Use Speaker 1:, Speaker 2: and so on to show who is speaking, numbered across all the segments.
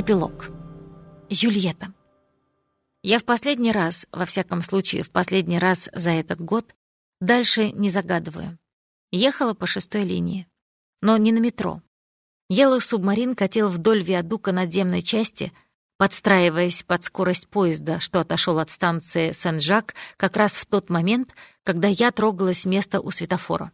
Speaker 1: Эпилог. Жюльетта. Я в последний раз, во всяком случае, в последний раз за этот год, дальше не загадываю. Ехала по шестой линии. Но не на метро. Елый субмарин катил вдоль виадука надземной части, подстраиваясь под скорость поезда, что отошел от станции Сен-Жак как раз в тот момент, когда я трогалась с места у светофора.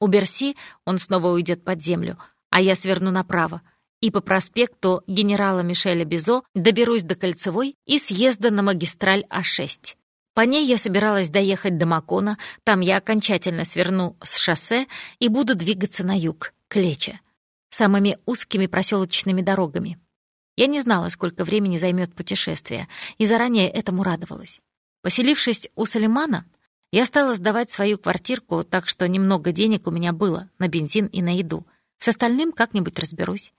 Speaker 1: У Берси он снова уйдет под землю, а я сверну направо — и по проспекту генерала Мишеля Бизо доберусь до Кольцевой и съезда на магистраль А6. По ней я собиралась доехать до Макона, там я окончательно сверну с шоссе и буду двигаться на юг, к Лече, самыми узкими проселочными дорогами. Я не знала, сколько времени займет путешествие, и заранее этому радовалась. Поселившись у Салимана, я стала сдавать свою квартирку, так что немного денег у меня было на бензин и на еду. С остальным как-нибудь разберусь.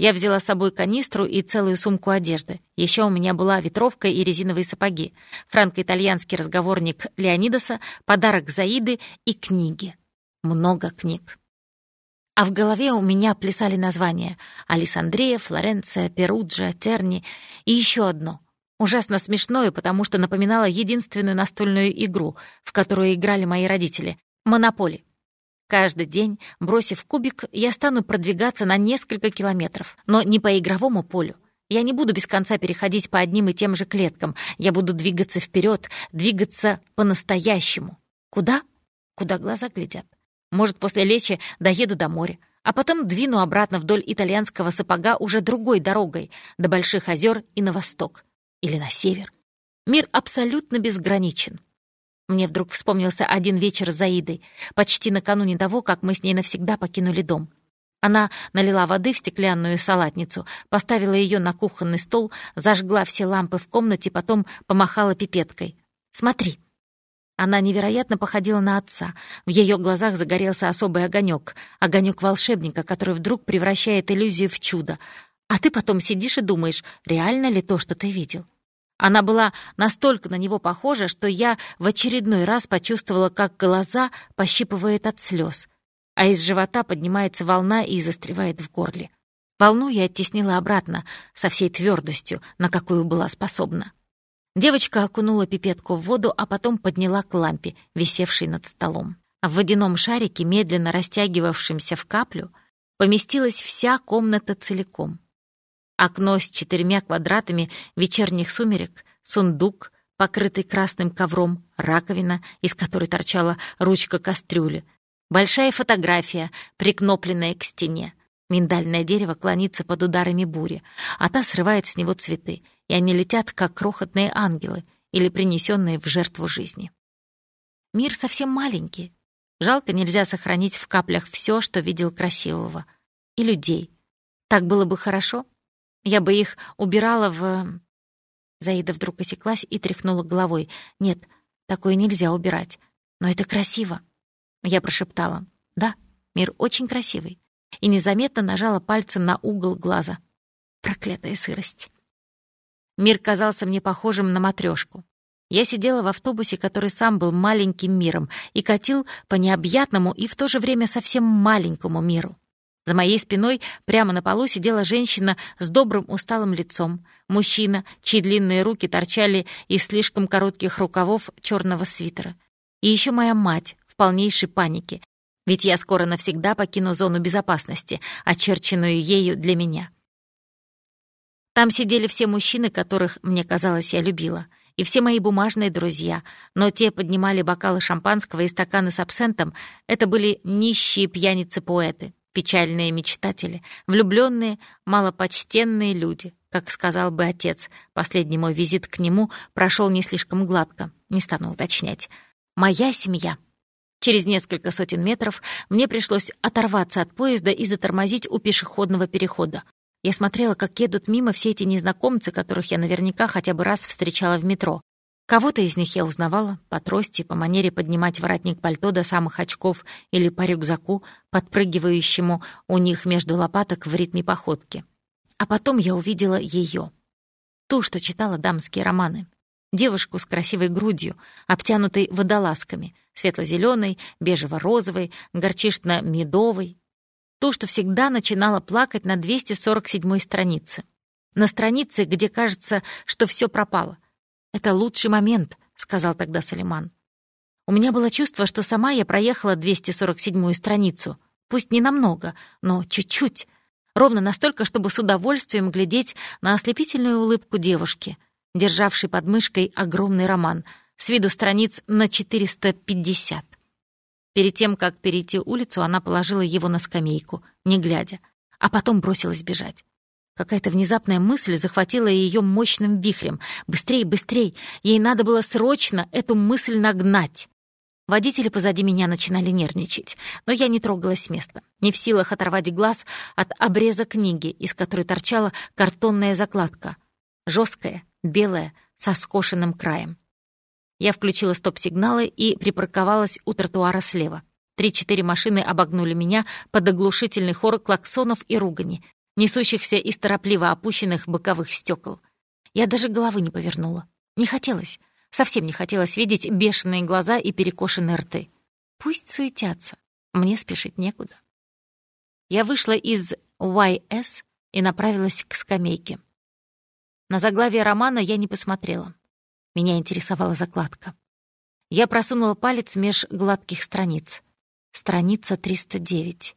Speaker 1: Я взяла с собой канистру и целую сумку одежды. Еще у меня была ветровка и резиновые сапоги, франко-итальянский разговорник Леонидаса, подарок Заиды и книги. Много книг. А в голове у меня плясали названия Александрия, Флоренция, Перуджа, Терни и еще одно. Ужасно смешное, потому что напоминало единственную настольную игру, в которую играли мои родители — «Монополи». Каждый день, бросив кубик, я стану продвигаться на несколько километров, но не по игровому полю. Я не буду без конца переходить по одним и тем же клеткам. Я буду двигаться вперед, двигаться по-настоящему. Куда? Куда глаза глядят. Может, после лечи доеду до моря, а потом двину обратно вдоль итальянского сапога уже другой дорогой, до Больших озер и на восток. Или на север. Мир абсолютно безграничен. Мне вдруг вспомнился один вечер с Заидой, почти накануне того, как мы с ней навсегда покинули дом. Она налила воды в стеклянную салатницу, поставила ее на кухонный стол, зажгла все лампы в комнате, потом помахала пипеткой. «Смотри». Она невероятно походила на отца. В ее глазах загорелся особый огонек, огонек волшебника, который вдруг превращает иллюзию в чудо. А ты потом сидишь и думаешь, реально ли то, что ты видел? Она была настолько на него похожа, что я в очередной раз почувствовала, как глаза пощипывает от слез, а из живота поднимается волна и застревает в горле. Волну я оттеснила обратно со всей твердостью, на какую была способна. Девочка окунула пипетку в воду, а потом подняла к лампе, висевшей над столом. В водяном шарике, медленно растягивавшемся в каплю, поместилась вся комната целиком — окно с четырьмя квадратами вечерних сумерек, сундук, покрытый красным ковром, раковина, из которой торчала ручка кастрюли, большая фотография, прикнопленная к стене. Миндальное дерево клонится под ударами бури, а та срывает с него цветы, и они летят, как крохотные ангелы или принесенные в жертву жизни. Мир совсем маленький. Жалко, нельзя сохранить в каплях все, что видел красивого. И людей. Так было бы хорошо, я бы их убирала в...» Заида вдруг осеклась и тряхнула головой. «Нет, такое нельзя убирать. Но это красиво». Я прошептала. «Да, мир очень красивый». И незаметно нажала пальцем на угол глаза. Проклятая сырость. Мир казался мне похожим на матрешку. Я сидела в автобусе, который сам был маленьким миром, и катил по необъятному и в то же время совсем маленькому миру. За моей спиной прямо на полу сидела женщина с добрым усталым лицом, мужчина, чьи длинные руки торчали из слишком коротких рукавов черного свитера. И еще моя мать в полнейшей панике, ведь я скоро навсегда покину зону безопасности, очерченную ею для меня. Там сидели все мужчины, которых, мне казалось, я любила, и все мои бумажные друзья, но те поднимали бокалы шампанского и стаканы с абсентом, это были нищие пьяницы-поэты печальные мечтатели, влюбленные, малопочтенные люди. Как сказал бы отец, последний мой визит к нему прошел не слишком гладко, не стану уточнять. Моя семья. Через несколько сотен метров мне пришлось оторваться от поезда и затормозить у пешеходного перехода. Я смотрела, как едут мимо все эти незнакомцы, которых я наверняка хотя бы раз встречала в метро. Кого-то из них я узнавала по трости, по манере поднимать воротник пальто до самых очков или по рюкзаку, подпрыгивающему у них между лопаток в ритме походки. А потом я увидела ее, Ту, что читала дамские романы. Девушку с красивой грудью, обтянутой водолазками, светло-зеленой, бежево-розовой, горчишно-медовой. Ту, что всегда начинала плакать на 247-й странице. на странице, где кажется, что все пропало. «Это лучший момент», — сказал тогда Салиман. У меня было чувство, что сама я проехала 247-ю страницу. Пусть не намного, но чуть-чуть. Ровно настолько, чтобы с удовольствием глядеть на ослепительную улыбку девушки, державшей под мышкой огромный роман, с виду страниц на 450. Перед тем, как перейти улицу, она положила его на скамейку, не глядя, а потом бросилась бежать. Какая-то внезапная мысль захватила ее мощным вихрем. Быстрей, быстрей! Ей надо было срочно эту мысль нагнать. Водители позади меня начинали нервничать, но я не трогалась с места, не в силах оторвать глаз от обреза книги, из которой торчала картонная закладка. Жесткая, белая, со скошенным краем. Я включила стоп-сигналы и припарковалась у тротуара слева. Три-четыре машины обогнули меня под оглушительный хор клаксонов и ругани, несущихся из торопливо опущенных боковых стекол. Я даже головы не повернула. Не хотелось. Совсем не хотелось видеть бешеные глаза и перекошенные рты. Пусть суетятся, мне спешить некуда. Я вышла из YS и направилась к скамейке. На заглавие романа я не посмотрела. Меня интересовала закладка. Я просунула палец меж гладких страниц. Страница 309.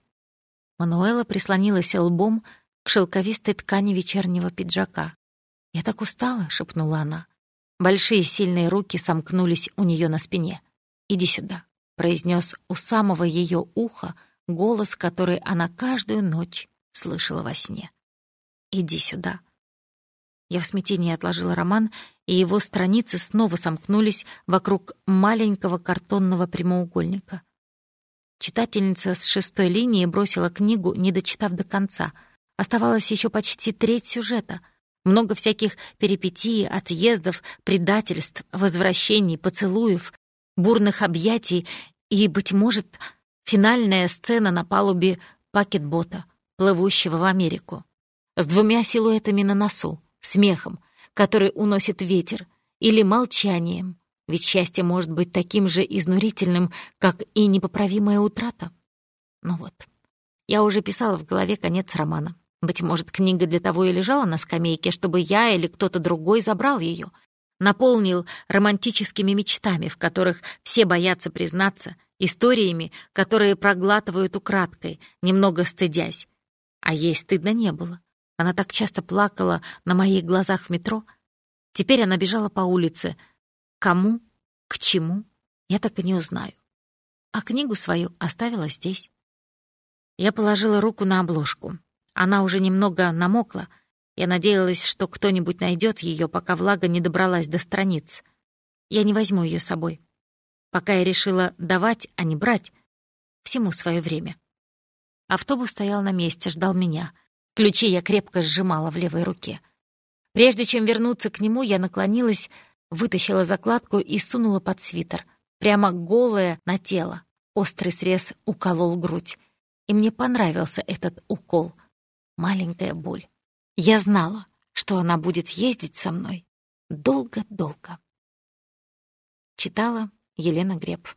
Speaker 1: Мануэла прислонилась лбом к шелковистой ткани вечернего пиджака. «Я так устала», — шепнула она. Большие сильные руки сомкнулись у нее на спине. «Иди сюда», — произнес у самого ее уха голос, который она каждую ночь слышала во сне. «Иди сюда». Я в смятении отложила роман, и его страницы снова сомкнулись вокруг маленького картонного прямоугольника. Читательница с шестой линии бросила книгу, не дочитав до конца. Оставалось еще почти треть сюжета — много всяких перипетий, отъездов, предательств, возвращений, поцелуев, бурных объятий и, быть может, финальная сцена на палубе пакетбота, плывущего в Америку, с двумя силуэтами на носу, смехом, который уносит ветер, или молчанием, ведь счастье может быть таким же изнурительным, как и непоправимая утрата. Ну вот, я уже писала в голове конец романа. Быть может, книга для того и лежала на скамейке, чтобы я или кто-то другой забрал ее, наполнил романтическими мечтами, в которых все боятся признаться, историями, которые проглатывают украдкой, немного стыдясь. А ей стыдно не было. Она так часто плакала на моих глазах в метро. Теперь она бежала по улице. Кому, к чему, я так и не узнаю. А книгу свою оставила здесь. Я положила руку на обложку. Она уже немного намокла. Я надеялась, что кто-нибудь найдет ее, пока влага не добралась до страниц. Я не возьму ее с собой. Пока я решила давать, а не брать. Всему свое время. Автобус стоял на месте, ждал меня. Ключи я крепко сжимала в левой руке. Прежде чем вернуться к нему, я наклонилась, вытащила закладку и сунула под свитер. Прямо голая на тело. Острый срез уколол грудь. И мне понравился этот укол — маленькая боль. Я знала, что она будет ездить со мной долго-долго. Читала Елена Греб.